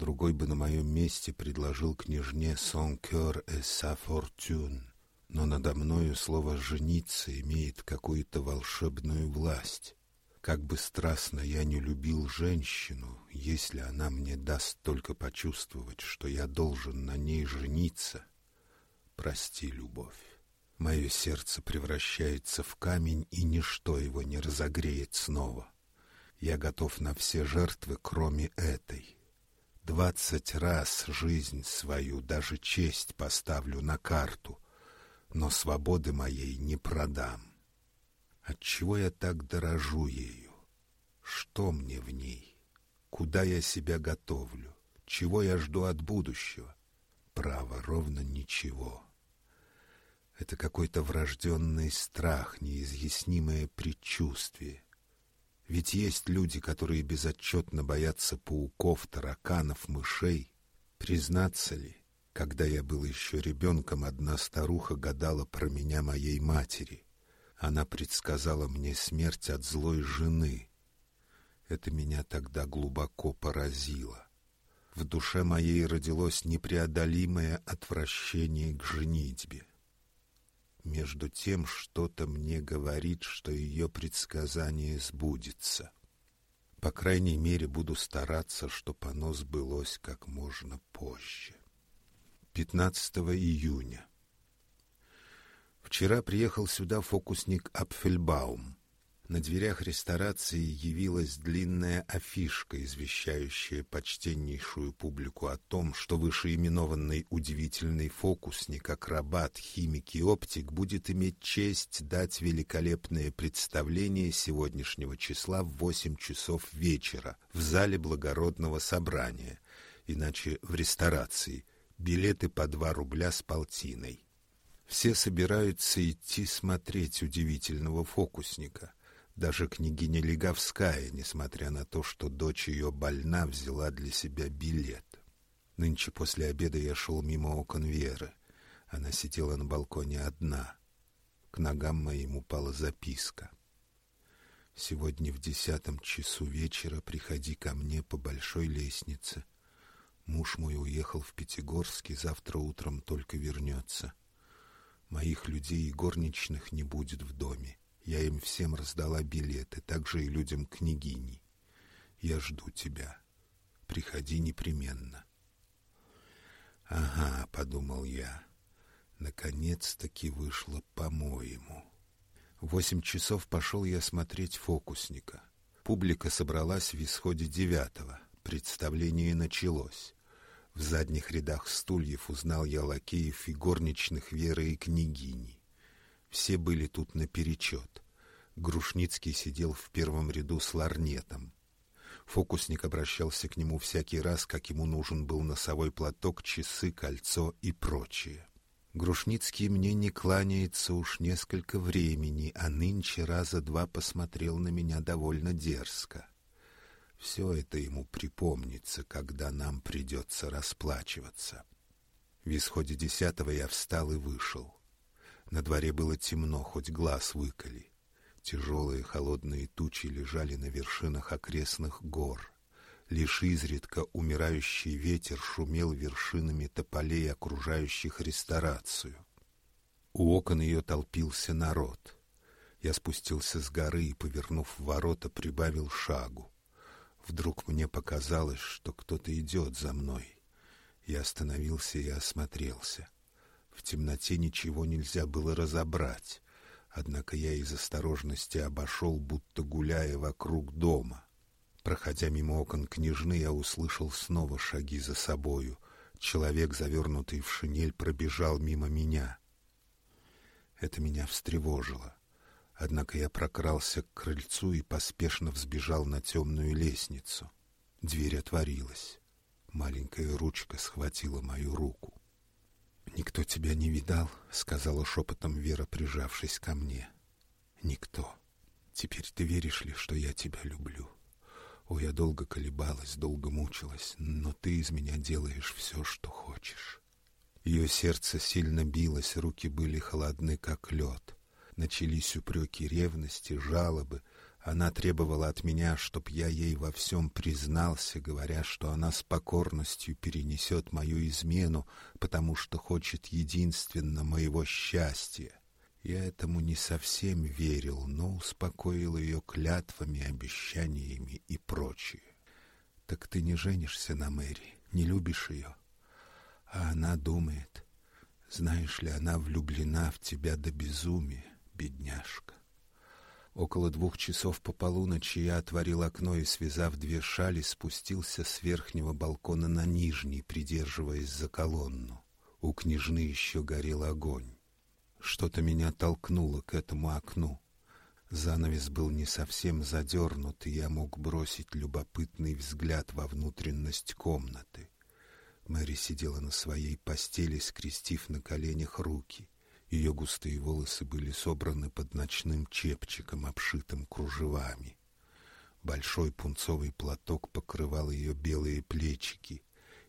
Другой бы на моем месте предложил княжне «son cœur et sa fortune», но надо мною слово «жениться» имеет какую-то волшебную власть. Как бы страстно я не любил женщину, если она мне даст только почувствовать, что я должен на ней жениться, прости, любовь. Мое сердце превращается в камень, и ничто его не разогреет снова. Я готов на все жертвы, кроме этой. Двадцать раз жизнь свою, даже честь поставлю на карту, но свободы моей не продам. Отчего я так дорожу ею? Что мне в ней? Куда я себя готовлю? Чего я жду от будущего? Право, ровно ничего. Это какой-то врожденный страх, неизъяснимое предчувствие. Ведь есть люди, которые безотчетно боятся пауков, тараканов, мышей. Признаться ли, когда я был еще ребенком, одна старуха гадала про меня моей матери. Она предсказала мне смерть от злой жены. Это меня тогда глубоко поразило. В душе моей родилось непреодолимое отвращение к женитьбе. Между тем что-то мне говорит, что ее предсказание сбудется. По крайней мере, буду стараться, чтоб оно сбылось как можно позже. 15 июня. Вчера приехал сюда фокусник Апфельбаум. На дверях ресторации явилась длинная афишка, извещающая почтеннейшую публику о том, что вышеименованный удивительный фокусник, акробат, химик и оптик будет иметь честь дать великолепное представление сегодняшнего числа в восемь часов вечера в зале благородного собрания, иначе в ресторации, билеты по два рубля с полтиной. Все собираются идти смотреть удивительного фокусника — даже княгиня Леговская, несмотря на то, что дочь ее больна, взяла для себя билет. Нынче после обеда я шел мимо окон Веры. Она сидела на балконе одна. К ногам моим упала записка. Сегодня в десятом часу вечера приходи ко мне по большой лестнице. Муж мой уехал в Пятигорск и завтра утром только вернется. Моих людей и горничных не будет в доме. Я им всем раздала билеты, также и людям княгини. Я жду тебя. Приходи непременно. Ага, подумал я. Наконец-таки вышло по-моему. Восемь часов пошел я смотреть фокусника. Публика собралась в исходе девятого. Представление началось. В задних рядах стульев узнал я лакеев и горничных Веры и княгини. Все были тут наперечет. Грушницкий сидел в первом ряду с ларнетом. Фокусник обращался к нему всякий раз, как ему нужен был носовой платок, часы, кольцо и прочее. Грушницкий мне не кланяется уж несколько времени, а нынче раза два посмотрел на меня довольно дерзко. Все это ему припомнится, когда нам придется расплачиваться. В исходе десятого я встал и вышел. На дворе было темно, хоть глаз выколи. Тяжелые холодные тучи лежали на вершинах окрестных гор. Лишь изредка умирающий ветер шумел вершинами тополей, окружающих ресторацию. У окон ее толпился народ. Я спустился с горы и, повернув ворота, прибавил шагу. Вдруг мне показалось, что кто-то идет за мной. Я остановился и осмотрелся. В темноте ничего нельзя было разобрать. Однако я из осторожности обошел, будто гуляя вокруг дома. Проходя мимо окон княжны, я услышал снова шаги за собою. Человек, завернутый в шинель, пробежал мимо меня. Это меня встревожило. Однако я прокрался к крыльцу и поспешно взбежал на темную лестницу. Дверь отворилась. Маленькая ручка схватила мою руку. «Никто тебя не видал?» — сказала шепотом Вера, прижавшись ко мне. «Никто. Теперь ты веришь ли, что я тебя люблю? О, я долго колебалась, долго мучилась, но ты из меня делаешь все, что хочешь». Ее сердце сильно билось, руки были холодны, как лед. Начались упреки ревности, жалобы, она требовала от меня, чтоб я ей во всем признался, говоря, что она с покорностью перенесет мою измену, потому что хочет единственно моего счастья. Я этому не совсем верил, но успокоил ее клятвами, обещаниями и прочее. Так ты не женишься на Мэри, не любишь ее? А она думает, знаешь ли, она влюблена в тебя до безумия, бедняжка. Около двух часов по полуночи я отворил окно и, связав две шали, спустился с верхнего балкона на нижний, придерживаясь за колонну. У княжны еще горел огонь. Что-то меня толкнуло к этому окну. Занавес был не совсем задернут, и я мог бросить любопытный взгляд во внутренность комнаты. Мэри сидела на своей постели, скрестив на коленях руки — ее густые волосы были собраны под ночным чепчиком, обшитым кружевами. Большой пунцовый платок покрывал ее белые плечики.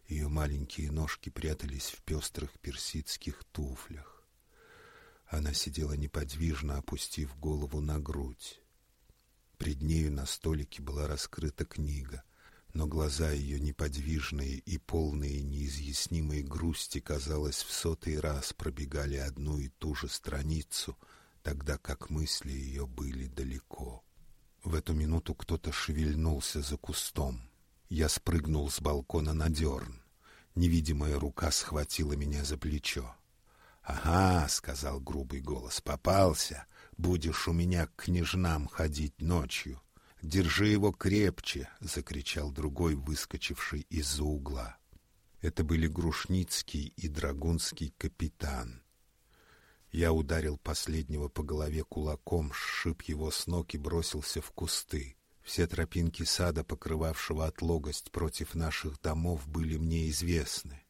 Ее маленькие ножки прятались в пестрых персидских туфлях. Она сидела неподвижно, опустив голову на грудь. Пред нею на столике была раскрыта книга но глаза ее неподвижные и полные неизъяснимой грусти, казалось, в сотый раз пробегали одну и ту же страницу, тогда как мысли ее были далеко. В эту минуту кто-то шевельнулся за кустом. Я спрыгнул с балкона на дерн. Невидимая рука схватила меня за плечо. «Ага», — сказал грубый голос, — «попался. Будешь у меня к княжнам ходить ночью». «Держи его крепче!» — закричал другой, выскочивший из-за угла. Это были Грушницкий и Драгунский капитан. Я ударил последнего по голове кулаком, сшиб его с ног и бросился в кусты. Все тропинки сада, покрывавшего отлогость против наших домов, были мне известны.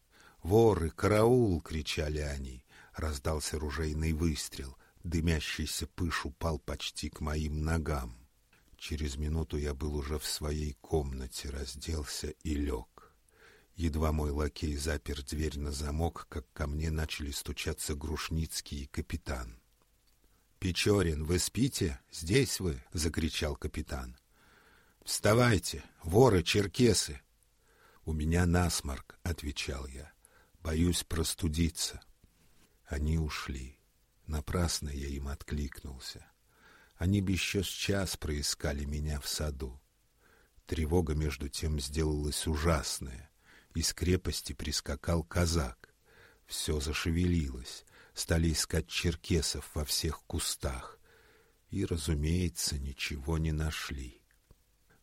«Воры! Караул!» — кричали они. Раздался ружейный выстрел. Дымящийся пыш упал почти к моим ногам. Через минуту я был уже в своей комнате, разделся и лег. Едва мой лакей запер дверь на замок, как ко мне начали стучаться Грушницкий и капитан. «Печорин, вы спите? Здесь вы?» — закричал капитан. «Вставайте, воры-черкесы!» «У меня насморк», — отвечал я. «Боюсь простудиться». Они ушли. Напрасно я им откликнулся. Они бы еще с час проискали меня в саду. Тревога между тем сделалась ужасная. Из крепости прискакал казак. Все зашевелилось стали искать черкесов во всех кустах и, разумеется, ничего не нашли.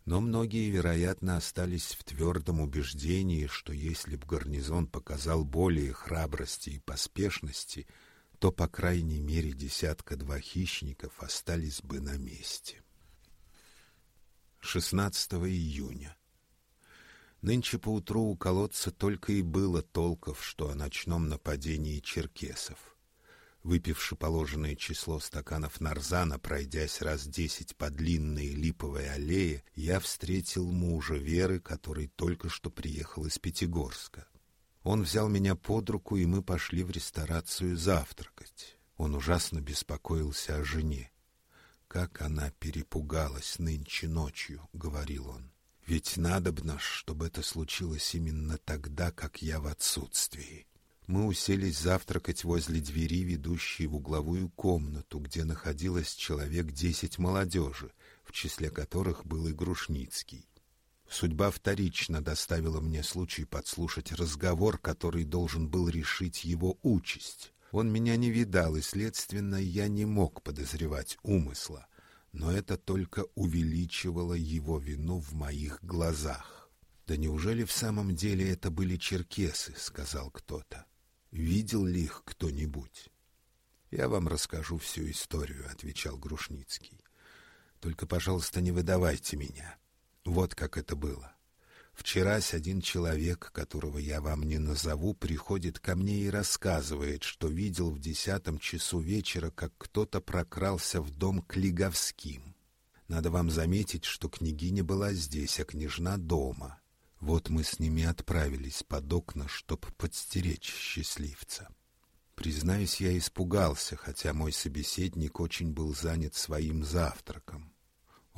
Но многие, вероятно, остались в твердом убеждении, что если б гарнизон показал более храбрости и поспешности, то, по крайней мере, десятка-два хищников остались бы на месте. 16 июня. Нынче поутру у колодца только и было толков, что о ночном нападении черкесов. Выпивши положенное число стаканов нарзана, пройдясь раз десять по длинной липовой аллее, я встретил мужа Веры, который только что приехал из Пятигорска. Он взял меня под руку, и мы пошли в ресторацию завтракать. Он ужасно беспокоился о жене. «Как она перепугалась нынче ночью», — говорил он. «Ведь надобно, чтобы это случилось именно тогда, как я в отсутствии». Мы уселись завтракать возле двери, ведущей в угловую комнату, где находилось человек десять молодежи, в числе которых был и Грушницкий. Судьба вторично доставила мне случай подслушать разговор, который должен был решить его участь. Он меня не видал, и, следственно, я не мог подозревать умысла, но это только увеличивало его вину в моих глазах. «Да неужели в самом деле это были черкесы?» — сказал кто-то. Видел ли их кто-нибудь? Я вам расскажу всю историю, отвечал Грушницкий. Только, пожалуйста, не выдавайте меня. Вот как это было. Вчерась один человек, которого я вам не назову, приходит ко мне и рассказывает, что видел в десятом часу вечера, как кто-то прокрался в дом к Лиговским. Надо вам заметить, что княгиня была здесь, а княжна дома. Вот мы с ними отправились под окна, чтоб подстеречь счастливца. Признаюсь, я испугался, хотя мой собеседник очень был занят своим завтраком.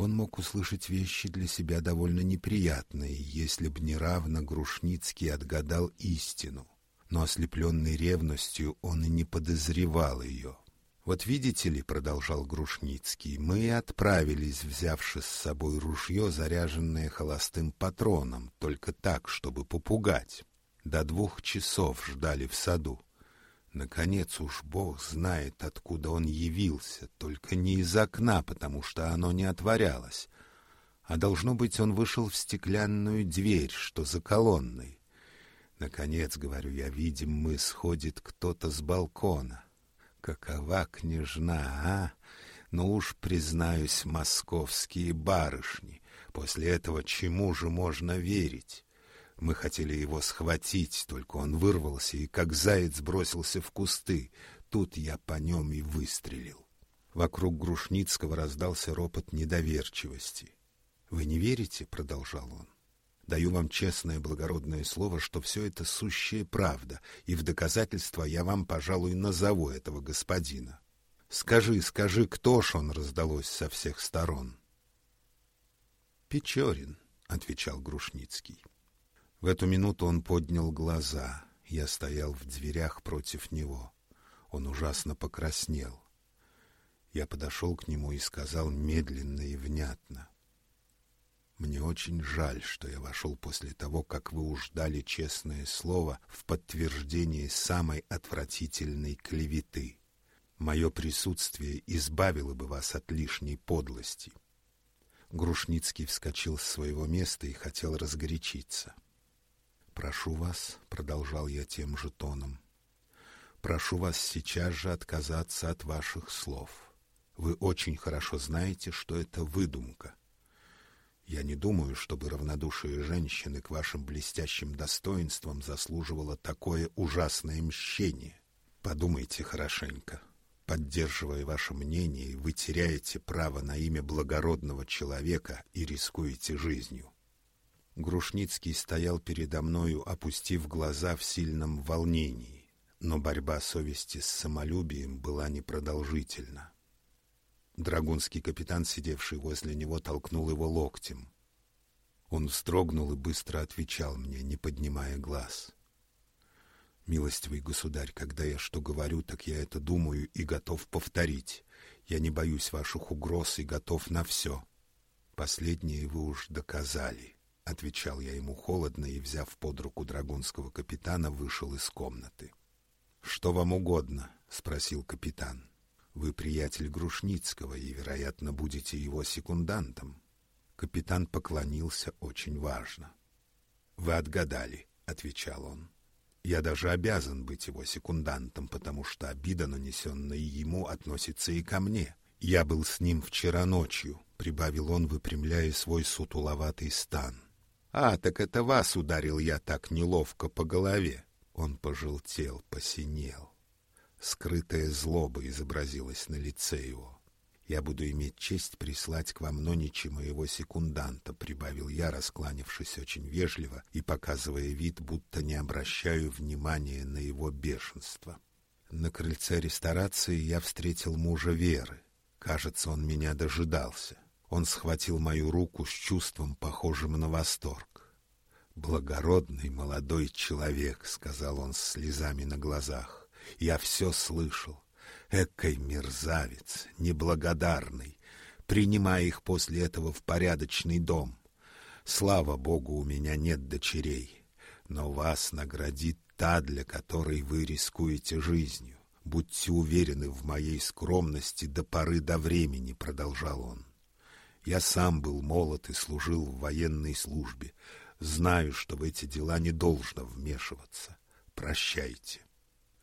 Он мог услышать вещи для себя довольно неприятные, если б неравно Грушницкий отгадал истину. Но ослепленный ревностью он и не подозревал ее. «Вот видите ли, — продолжал Грушницкий, — мы отправились, взявши с собой ружье, заряженное холостым патроном, только так, чтобы попугать. До двух часов ждали в саду. Наконец уж Бог знает, откуда он явился, только не из окна, потому что оно не отворялось. А должно быть, он вышел в стеклянную дверь, что за колонной. Наконец, говорю я, видим мы, сходит кто-то с балкона. Какова княжна, а? Ну уж, признаюсь, московские барышни. После этого чему же можно верить? Мы хотели его схватить, только он вырвался и, как заяц, бросился в кусты. Тут я по нем и выстрелил. Вокруг Грушницкого раздался ропот недоверчивости. «Вы не верите?» — продолжал он. Даю вам честное благородное слово, что все это сущая правда, и в доказательство я вам, пожалуй, назову этого господина. Скажи, скажи, кто ж он раздалось со всех сторон? Печорин, отвечал Грушницкий. В эту минуту он поднял глаза. Я стоял в дверях против него. Он ужасно покраснел. Я подошел к нему и сказал медленно и внятно: мне очень жаль, что я вошел после того, как вы уж дали честное слово в подтверждение самой отвратительной клеветы. Мое присутствие избавило бы вас от лишней подлости. Грушницкий вскочил с своего места и хотел разгорячиться. «Прошу вас», — продолжал я тем же тоном, — «прошу вас сейчас же отказаться от ваших слов. Вы очень хорошо знаете, что это выдумка. Я не думаю, чтобы равнодушие женщины к вашим блестящим достоинствам заслуживало такое ужасное мщение. Подумайте хорошенько. Поддерживая ваше мнение, вы теряете право на имя благородного человека и рискуете жизнью. Грушницкий стоял передо мною, опустив глаза в сильном волнении, но борьба совести с самолюбием была непродолжительна. Драгунский капитан, сидевший возле него, толкнул его локтем. Он вздрогнул и быстро отвечал мне, не поднимая глаз. «Милостивый государь, когда я что говорю, так я это думаю и готов повторить. Я не боюсь ваших угроз и готов на все. Последнее вы уж доказали». — отвечал я ему холодно и, взяв под руку драгунского капитана, вышел из комнаты. «Что вам угодно?» — спросил капитан. «Вы приятель Грушницкого и, вероятно, будете его секундантом». Капитан поклонился очень важно. «Вы отгадали», — отвечал он. «Я даже обязан быть его секундантом, потому что обида, нанесенная ему, относится и ко мне. Я был с ним вчера ночью», — прибавил он, выпрямляя свой сутуловатый стан. «А, так это вас ударил я так неловко по голове». Он пожелтел, посинел. Скрытая злоба изобразилась на лице его. «Я буду иметь честь прислать к вам Ноничи моего секунданта», — прибавил я, раскланившись очень вежливо и показывая вид, будто не обращаю внимания на его бешенство. На крыльце ресторации я встретил мужа Веры. Кажется, он меня дожидался. Он схватил мою руку с чувством, похожим на восторг. «Благородный молодой человек», — сказал он с слезами на глазах. «Я все слышал. Экой мерзавец, неблагодарный. Принимай их после этого в порядочный дом. Слава Богу, у меня нет дочерей, но вас наградит та, для которой вы рискуете жизнью. Будьте уверены в моей скромности до поры до времени», — продолжал он. Я сам был молод и служил в военной службе. Знаю, что в эти дела не должно вмешиваться. Прощайте.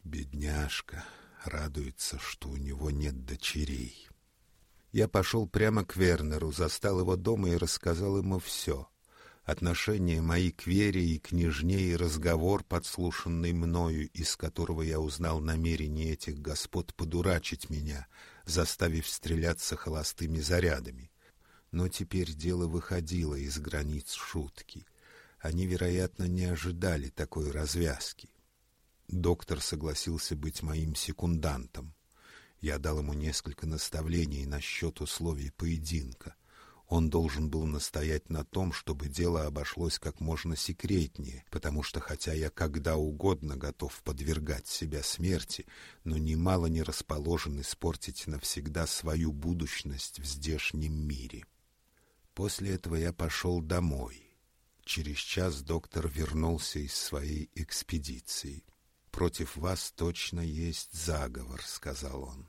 Бедняжка радуется, что у него нет дочерей. Я пошел прямо к Вернеру, застал его дома и рассказал ему все. Отношения мои к Вере и княжне и разговор, подслушанный мною, из которого я узнал намерение этих господ подурачить меня, заставив стреляться холостыми зарядами. Но теперь дело выходило из границ шутки. Они, вероятно, не ожидали такой развязки. Доктор согласился быть моим секундантом. Я дал ему несколько наставлений насчет условий поединка. Он должен был настоять на том, чтобы дело обошлось как можно секретнее, потому что хотя я когда угодно готов подвергать себя смерти, но немало не расположен испортить навсегда свою будущность в здешнем мире. После этого я пошел домой. Через час доктор вернулся из своей экспедиции. «Против вас точно есть заговор», — сказал он.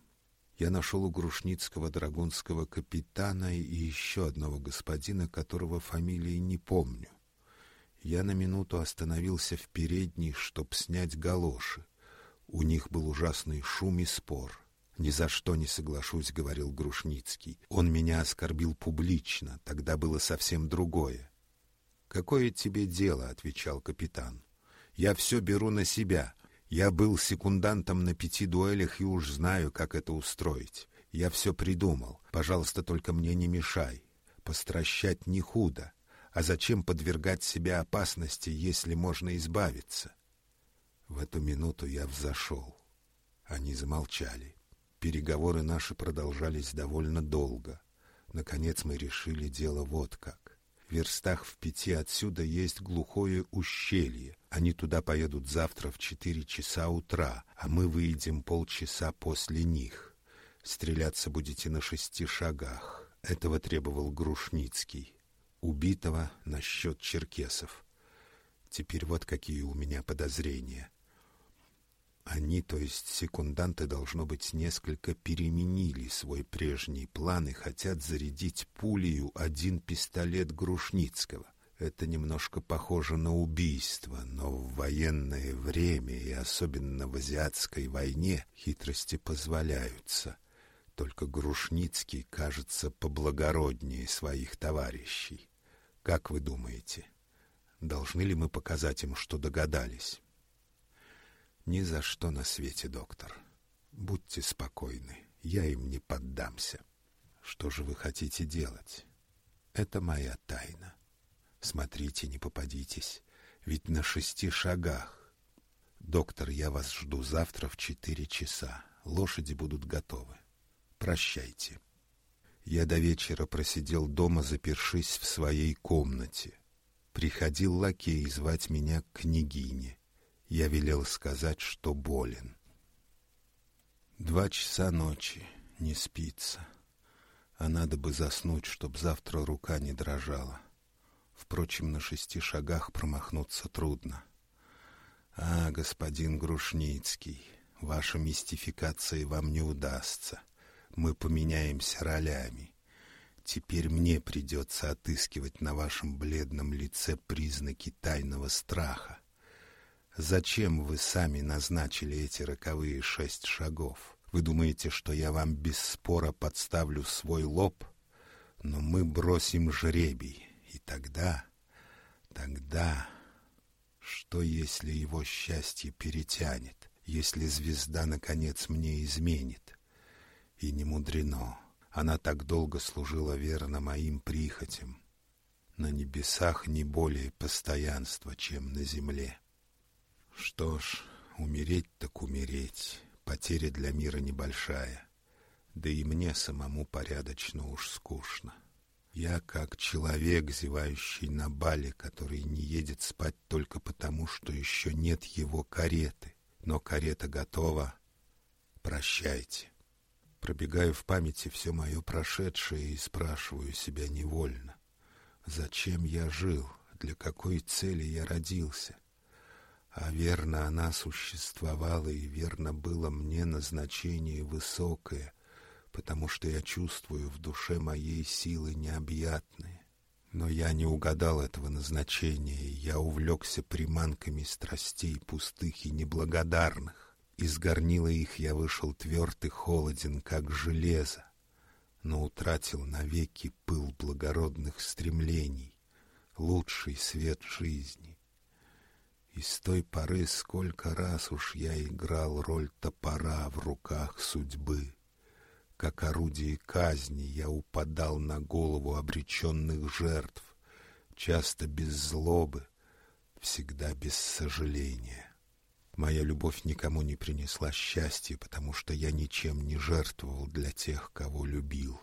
Я нашел у Грушницкого драгунского капитана и еще одного господина, которого фамилии не помню. Я на минуту остановился в передней, чтоб снять галоши. У них был ужасный шум и спор. «Ни за что не соглашусь», — говорил Грушницкий. «Он меня оскорбил публично, тогда было совсем другое». «Какое тебе дело?» — отвечал капитан. «Я все беру на себя. Я был секундантом на пяти дуэлях и уж знаю, как это устроить. Я все придумал. Пожалуйста, только мне не мешай. Постращать не худо. А зачем подвергать себя опасности, если можно избавиться?» В эту минуту я взошел. Они замолчали. Переговоры наши продолжались довольно долго. Наконец мы решили дело вот как. В верстах в пяти отсюда есть глухое ущелье. Они туда поедут завтра в четыре часа утра, а мы выйдем полчаса после них. Стреляться будете на шести шагах. Этого требовал Грушницкий. Убитого насчет черкесов. Теперь вот какие у меня подозрения. Они, то есть секунданты, должно быть, несколько переменили свой прежний план и хотят зарядить пулею один пистолет Грушницкого. Это немножко похоже на убийство, но в военное время и особенно в азиатской войне хитрости позволяются. Только Грушницкий кажется поблагороднее своих товарищей. Как вы думаете, должны ли мы показать им, что догадались? Ни за что на свете, доктор. Будьте спокойны, я им не поддамся. Что же вы хотите делать? Это моя тайна. Смотрите, не попадитесь, ведь на шести шагах. Доктор, я вас жду завтра в четыре часа. Лошади будут готовы. Прощайте. Я до вечера просидел дома, запершись в своей комнате. Приходил лакей звать меня к княгине. Я велел сказать, что болен. Два часа ночи, не спится. А надо бы заснуть, чтоб завтра рука не дрожала. Впрочем, на шести шагах промахнуться трудно. А, господин Грушницкий, ваша мистификация вам не удастся. Мы поменяемся ролями. Теперь мне придется отыскивать на вашем бледном лице признаки тайного страха. Зачем вы сами назначили эти роковые шесть шагов? Вы думаете, что я вам без спора подставлю свой лоб? Но мы бросим жребий, и тогда, тогда... Что, если его счастье перетянет, если звезда, наконец, мне изменит? И не мудрено. Она так долго служила верно моим прихотям. На небесах не более постоянства, чем на земле. Что ж, умереть так умереть. Потеря для мира небольшая. Да и мне самому порядочно уж скучно. Я как человек, зевающий на бале, который не едет спать только потому, что еще нет его кареты. Но карета готова. Прощайте. Пробегаю в памяти все мое прошедшее и спрашиваю себя невольно. Зачем я жил? Для какой цели я родился? А верно, она существовала, и верно было мне назначение высокое, потому что я чувствую в душе моей силы необъятные. Но я не угадал этого назначения, и я увлекся приманками страстей пустых и неблагодарных. Из горнила их я вышел тверд и холоден, как железо, но утратил навеки пыл благородных стремлений, лучший свет жизни. И с той поры сколько раз уж я играл роль топора в руках судьбы. Как орудие казни я упадал на голову обреченных жертв, часто без злобы, всегда без сожаления. Моя любовь никому не принесла счастья, потому что я ничем не жертвовал для тех, кого любил.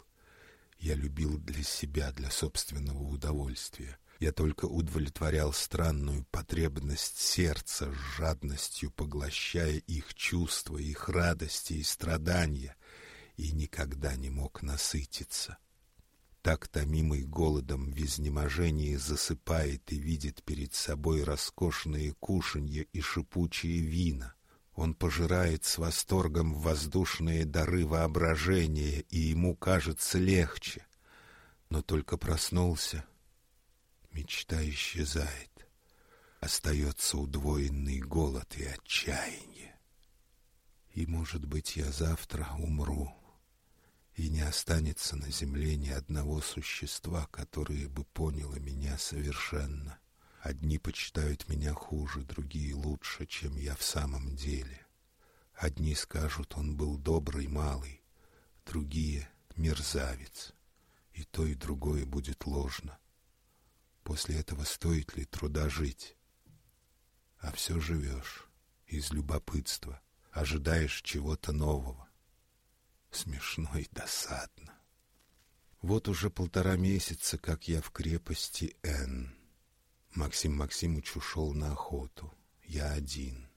Я любил для себя, для собственного удовольствия. Я только удовлетворял странную потребность сердца, с жадностью поглощая их чувства, их радости и страдания, и никогда не мог насытиться так томимый голодом в изнеможении засыпает и видит перед собой роскошные кушанья и шипучие вина. Он пожирает с восторгом воздушные дары воображения, и ему кажется легче. Но только проснулся, мечта исчезает. Остается удвоенный голод и отчаяние. И, может быть, я завтра умру и не останется на земле ни одного существа, которое бы поняло меня совершенно. Одни почитают меня хуже, другие лучше, чем я в самом деле. Одни скажут, он был добрый малый, другие — мерзавец. И то, и другое будет ложно. После этого стоит ли труда жить? А все живешь из любопытства, ожидаешь чего-то нового смешно и досадно. Вот уже полтора месяца, как я в крепости Н. Максим Максимыч ушел на охоту. Я один.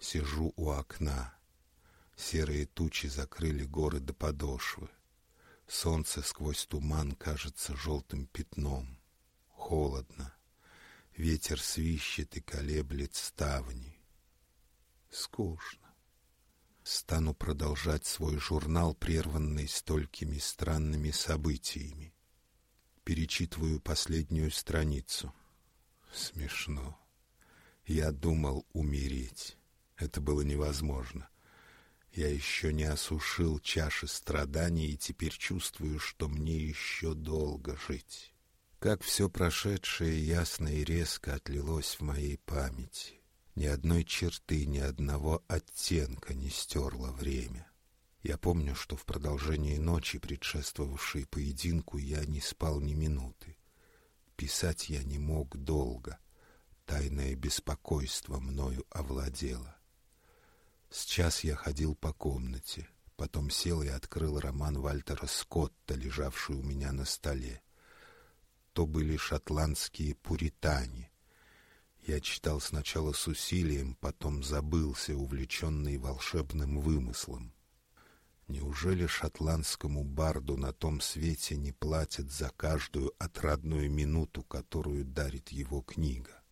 Сижу у окна. Серые тучи закрыли горы до подошвы. Солнце сквозь туман кажется желтым пятном. Холодно. Ветер свищет и колеблет ставни. Скучно стану продолжать свой журнал, прерванный столькими странными событиями. Перечитываю последнюю страницу. Смешно. Я думал умереть. Это было невозможно. Я еще не осушил чаши страданий и теперь чувствую, что мне еще долго жить. Как все прошедшее ясно и резко отлилось в моей памяти. Ни одной черты, ни одного оттенка не стерло время. Я помню, что в продолжении ночи, предшествовавшей поединку, я не спал ни минуты. Писать я не мог долго. Тайное беспокойство мною овладело. Сейчас я ходил по комнате, Потом сел и открыл роман Вальтера Скотта, лежавший у меня на столе. То были шотландские пуритане. Я читал сначала с усилием, потом забылся, увлеченный волшебным вымыслом. Неужели шотландскому барду на том свете не платят за каждую отрадную минуту, которую дарит его книга?